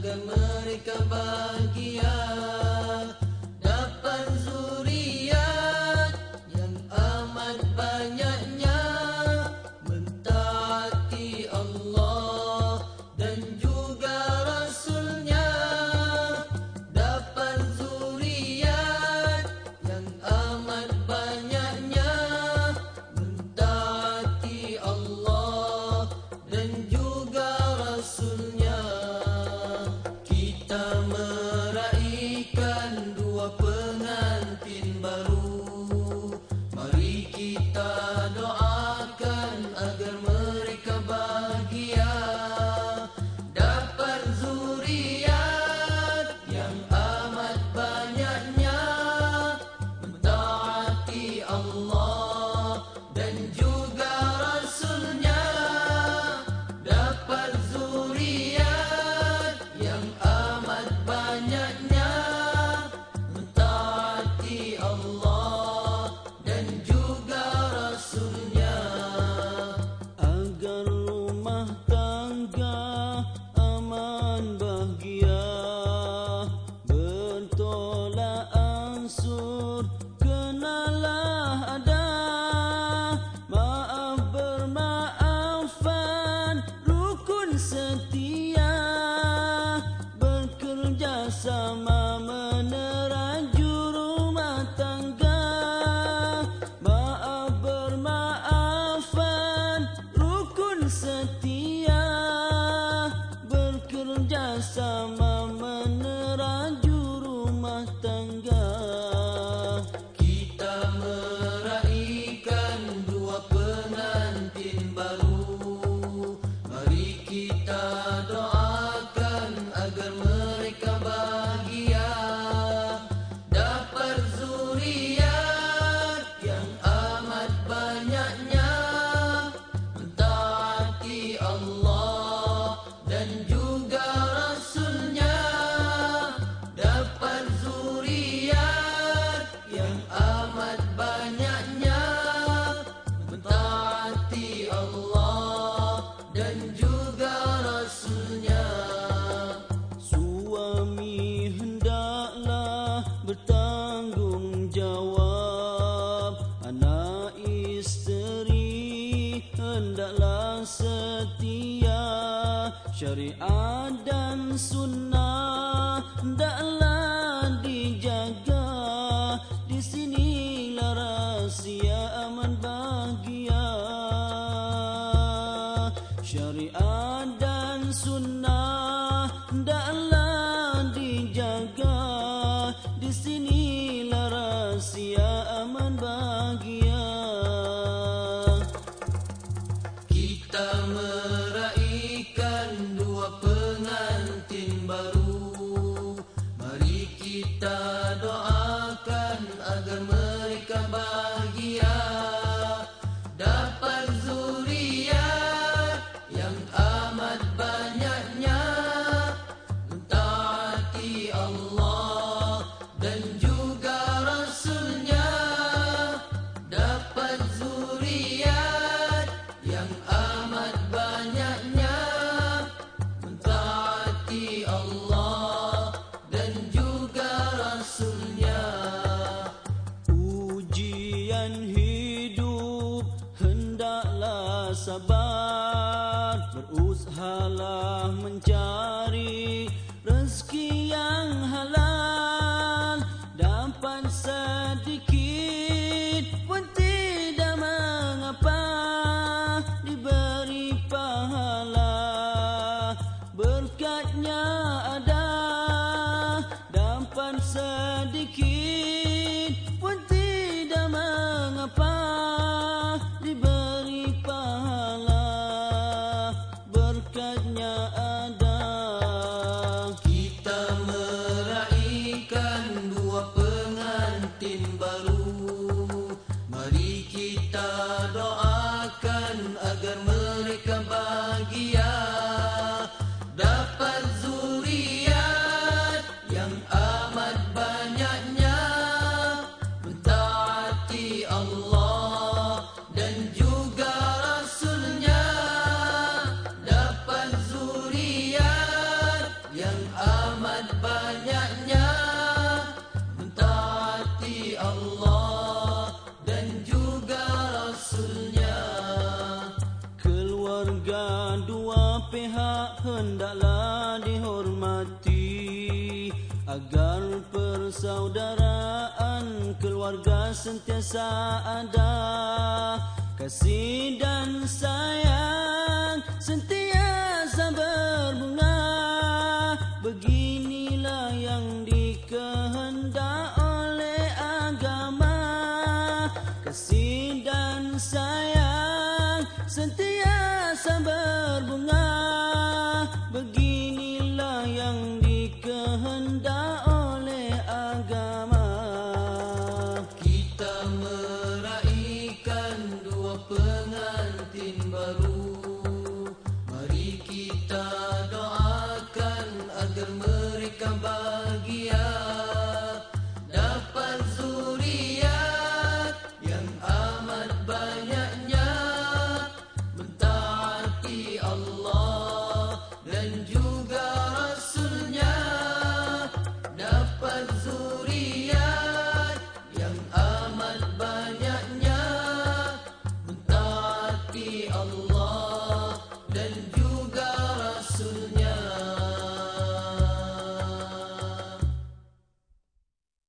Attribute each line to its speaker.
Speaker 1: agar mereka bahagia. You. Syariat dan sunnah hendaklah dijaga. Di sinilah rahsia aman bahagia. Syariat dan sunnah hendaklah dijaga. Di sinilah rahsia aman bahagia.
Speaker 2: Kita
Speaker 1: sabar Berusahalah mencari rezeki yang halal Dapat sedikit pun tidak mengapa Diberi pahala. Berkatnya ada Dapat sedikit
Speaker 2: pihak hendaklah dihormati agar persaudaraan keluarga sentiasa ada. Kasih dan sayang sentiasa berbunga beginilah yang dikehendak oleh agama. Kasih dan
Speaker 1: sayang sentiasa ber berbunga Beginilah yang dikehendak oleh agama. Kita meraihkan dua perang